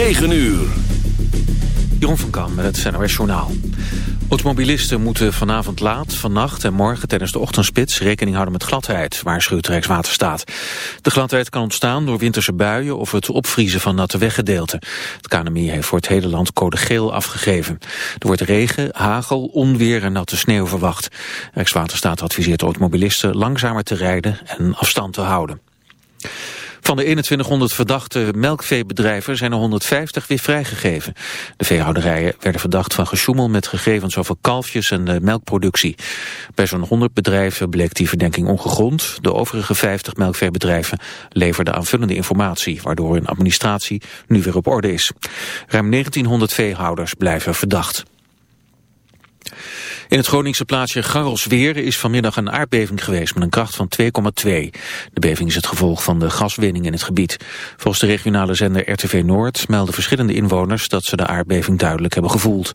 9 uur. Jeroen van Kam met het NOS Journaal. Automobilisten moeten vanavond laat, vannacht en morgen tijdens de ochtendspits rekening houden met gladheid, waarschuwt Rijkswaterstaat. De gladheid kan ontstaan door winterse buien of het opvriezen van natte weggedeelten. Het KNMI heeft voor het hele land code geel afgegeven. Er wordt regen, hagel, onweer en natte sneeuw verwacht. Rijkswaterstaat adviseert automobilisten langzamer te rijden en afstand te houden. Van de 2100 verdachte melkveebedrijven zijn er 150 weer vrijgegeven. De veehouderijen werden verdacht van gesjoemel met gegevens over kalfjes en de melkproductie. Bij zo'n 100 bedrijven bleek die verdenking ongegrond. De overige 50 melkveebedrijven leverden aanvullende informatie, waardoor hun administratie nu weer op orde is. Ruim 1900 veehouders blijven verdacht. In het Groningse plaatsje Garrelsweer is vanmiddag een aardbeving geweest met een kracht van 2,2. De beving is het gevolg van de gaswinning in het gebied. Volgens de regionale zender RTV Noord melden verschillende inwoners dat ze de aardbeving duidelijk hebben gevoeld.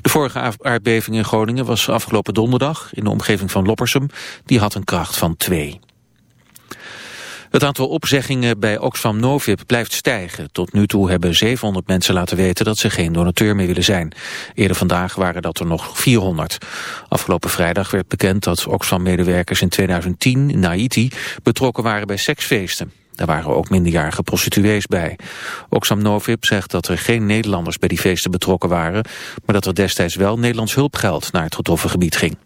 De vorige aardbeving in Groningen was afgelopen donderdag in de omgeving van Loppersum. Die had een kracht van 2. Het aantal opzeggingen bij Oxfam Novib blijft stijgen. Tot nu toe hebben 700 mensen laten weten dat ze geen donateur meer willen zijn. Eerder vandaag waren dat er nog 400. Afgelopen vrijdag werd bekend dat Oxfam-medewerkers in 2010 in Haiti betrokken waren bij seksfeesten. Daar waren ook minderjarige prostituees bij. Oxfam Novib zegt dat er geen Nederlanders bij die feesten betrokken waren... maar dat er destijds wel Nederlands hulpgeld naar het getroffen gebied ging.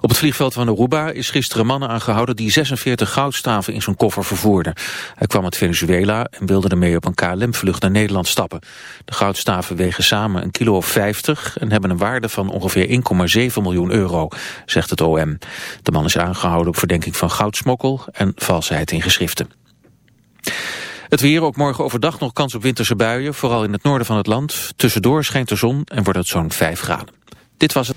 Op het vliegveld van Aruba is gisteren mannen aangehouden die 46 goudstaven in zijn koffer vervoerden. Hij kwam uit Venezuela en wilde ermee op een KLM-vlucht naar Nederland stappen. De goudstaven wegen samen een kilo of 50 en hebben een waarde van ongeveer 1,7 miljoen euro, zegt het OM. De man is aangehouden op verdenking van goudsmokkel en valsheid in geschriften. Het weer, ook morgen overdag nog kans op winterse buien, vooral in het noorden van het land. Tussendoor schijnt de zon en wordt het zo'n 5 graden. Dit was het.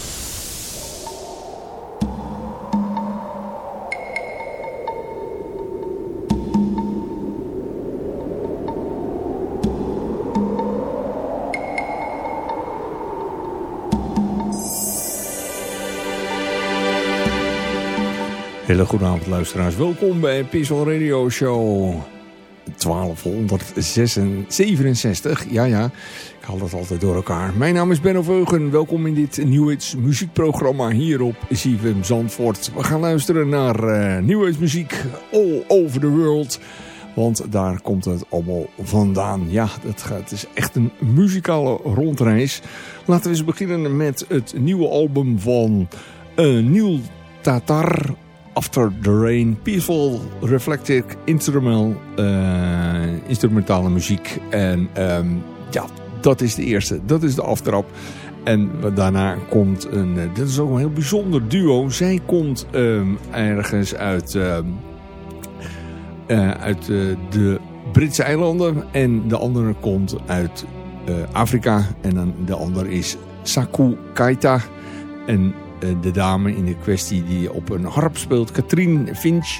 Hele goede luisteraars. Welkom bij Peaceful Radio Show 1267. Ja, ja, ik haal dat altijd door elkaar. Mijn naam is Benno Veugen. Welkom in dit Nieuwheids muziekprogramma hier op CFM Zandvoort. We gaan luisteren naar uh, Nieuwheids muziek all over the world. Want daar komt het allemaal vandaan. Ja, het, is echt een muzikale rondreis. Laten we eens beginnen met het nieuwe album van uh, Tatar... After the Rain, peaceful, reflective, instrumental, uh, instrumentale muziek. En um, ja, dat is de eerste. Dat is de aftrap. En daarna komt een, uh, dit is ook een heel bijzonder duo. Zij komt um, ergens uit, um, uh, uit de Britse eilanden. En de andere komt uit Afrika. En dan de andere is Saku Kaita. En de dame in de kwestie die op een harp speelt, Katrien Finch.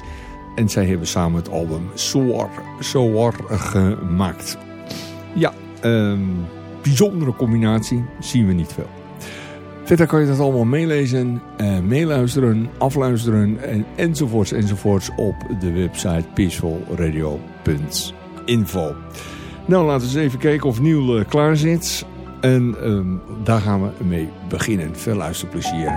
En zij hebben samen het album Soar, Soar gemaakt. Ja, um, bijzondere combinatie, zien we niet veel. Verder kan je dat allemaal meelezen, uh, meeluisteren, afluisteren en, enzovoorts enzovoorts op de website peacefulradio.info. Nou, laten we eens even kijken of Nieuw uh, klaar zit. En um, daar gaan we mee beginnen. Veel luisterplezier.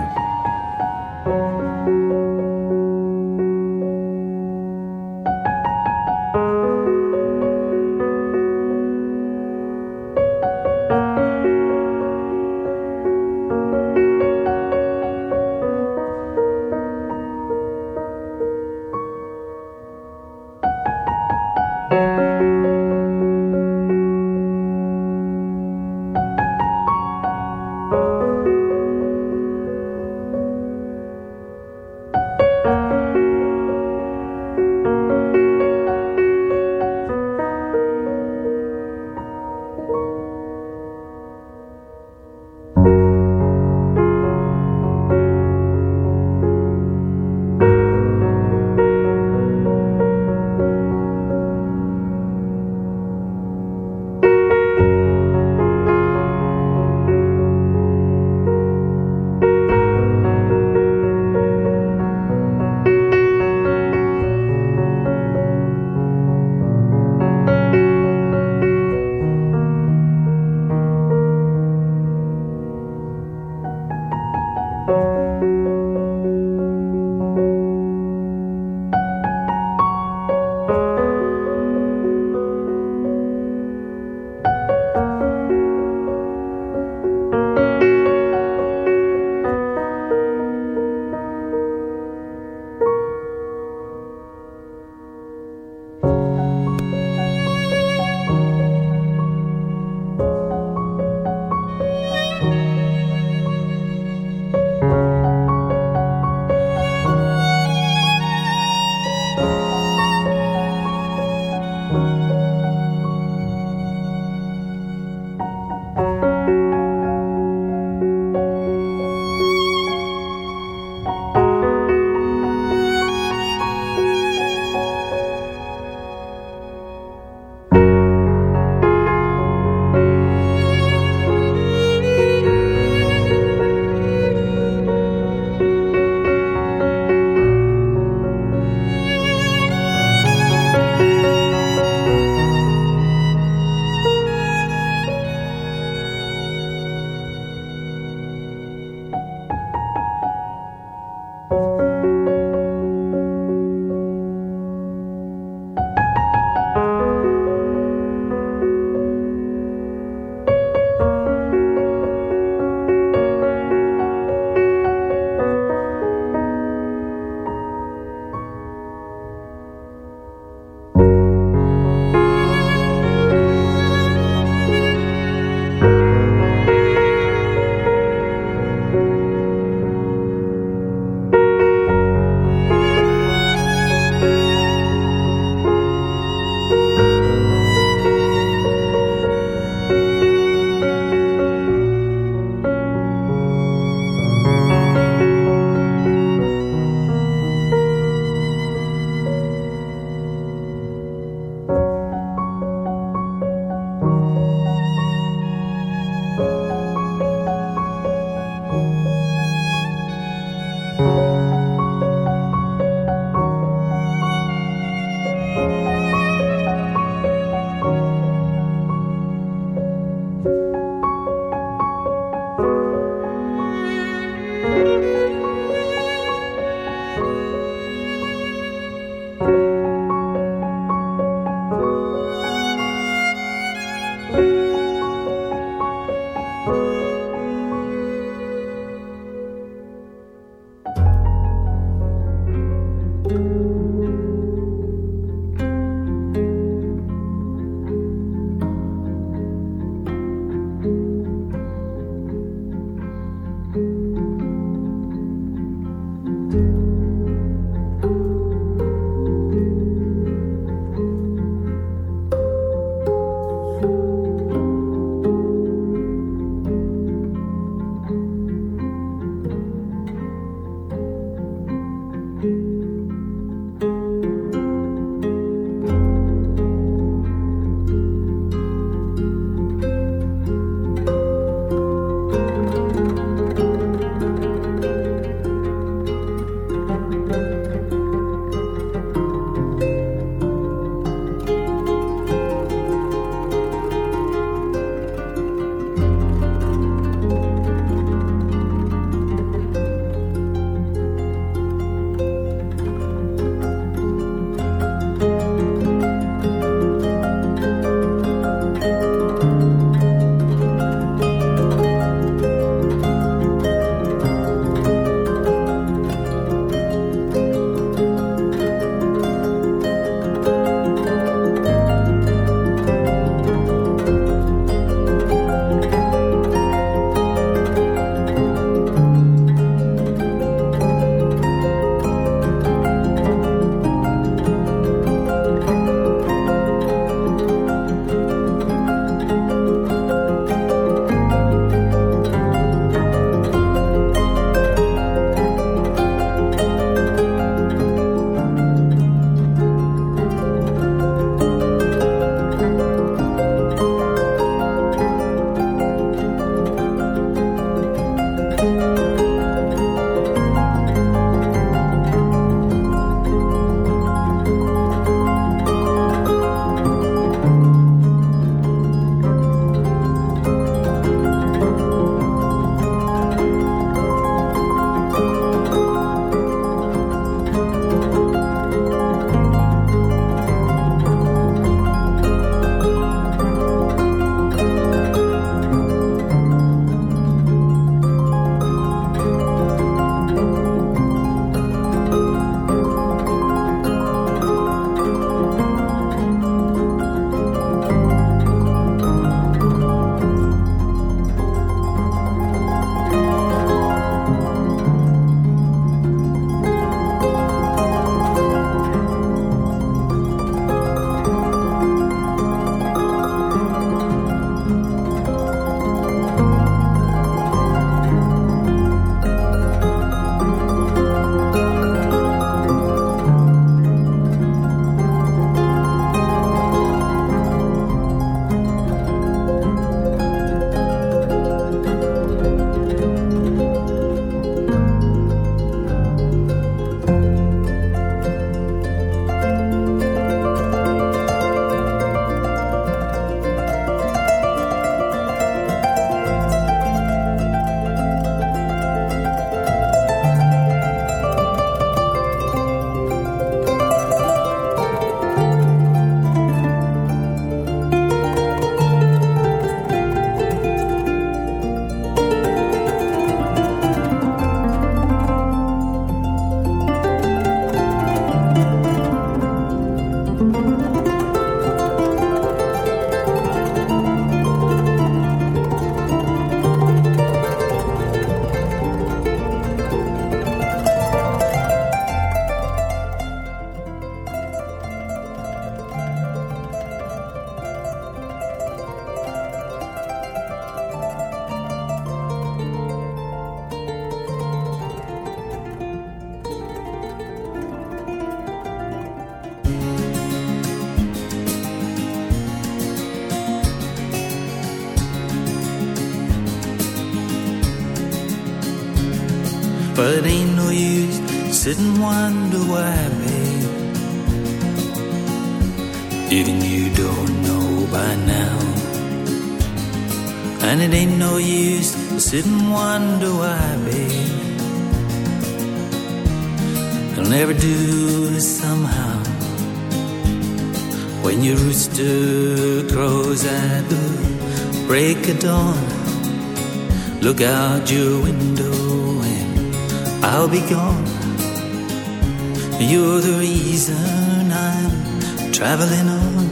Reason I'm traveling on.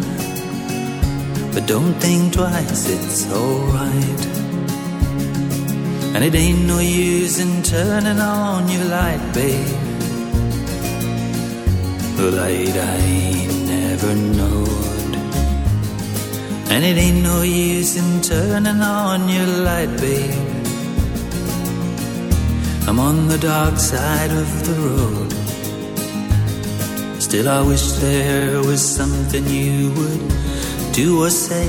But don't think twice, it's alright. And it ain't no use in turning on your light, babe. The light I ain't never known. And it ain't no use in turning on your light, babe. I'm on the dark side of the road. Still, I wish there was something you would do or say.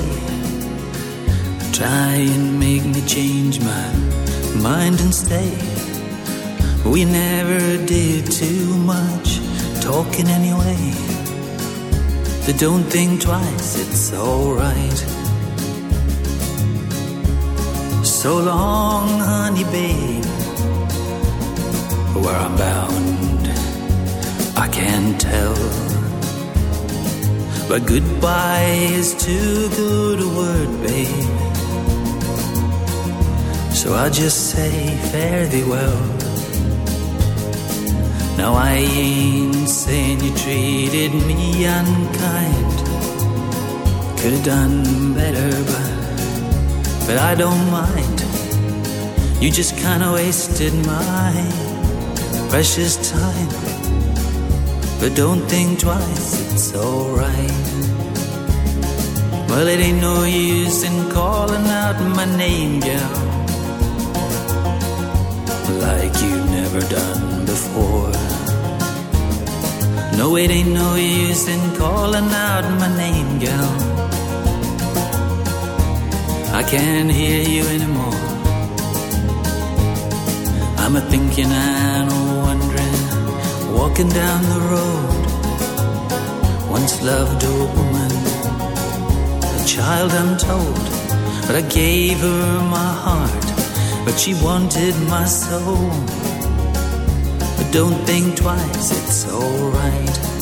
Try and make me change my mind and stay. We never did too much talking anyway. But don't think twice, it's alright. So long, honey, babe. Where I'm bound, I can't tell. But goodbye is too good a word, babe. So I'll just say fare thee well. Now I ain't saying you treated me unkind. Could have done better, but but I don't mind. You just kinda wasted my precious time. But don't think twice, it's alright. Well, it ain't no use in calling out my name, gal. Like you've never done before. No, it ain't no use in calling out my name, gal. I can't hear you anymore. I'm a thinking and a wondering, walking down the road. Once loved a woman, a child I'm told, but I gave her my heart, but she wanted my soul. But don't think twice, it's alright.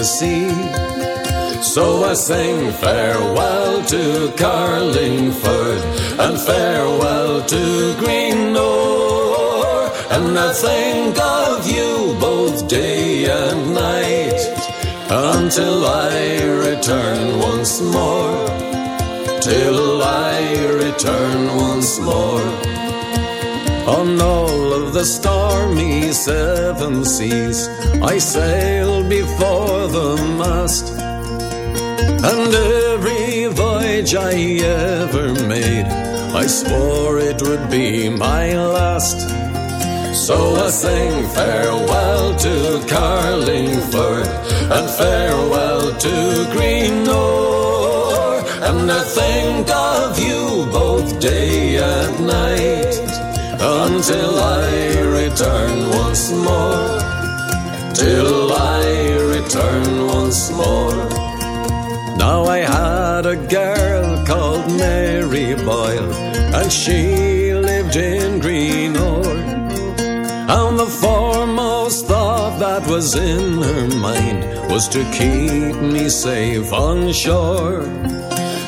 The sea. So I sing farewell to Carlingford and farewell to Greenore, and I think of you both day and night until I return once more. Till I return once more. On all of the stormy seven seas, I sailed before the mast. And every voyage I ever made, I swore it would be my last. So I sing farewell to Carlingford and farewell to Greenore, and I think of you both day and night until I return once more. Till I return once more. Now I had a girl called Mary Boyle, and she lived in Greenore. And the foremost thought that was in her mind was to keep me safe on shore.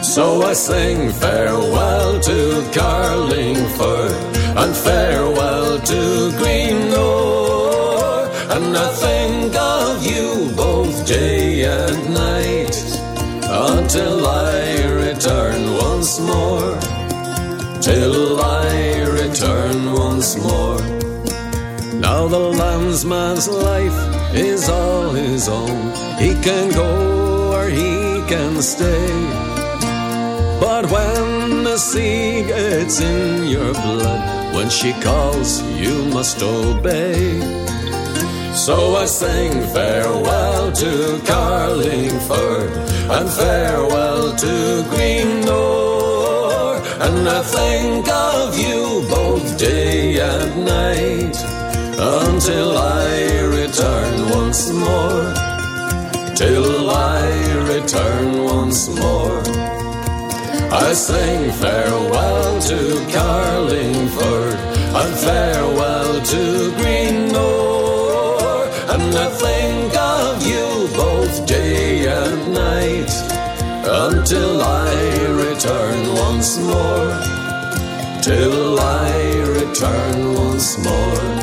So I sing farewell to Carlingford and farewell to Greenore, and I think of you both day and night until I return once more. Till I return once more. Now the landsman's life is all his own. He can go or he can stay. But when the sea gets in your blood, when she calls, you must obey. So I sing farewell to Carlingford and farewell to Greenore, and I think of you both day and night until I return once more. Till I return once more. I sing farewell to Carlingford and farewell to Greenore, and I think of you both day and night until I return once more. Till I return once more.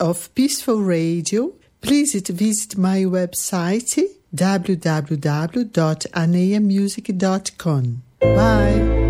Of Peaceful Radio, please visit my website www.aneamusic.com. Bye!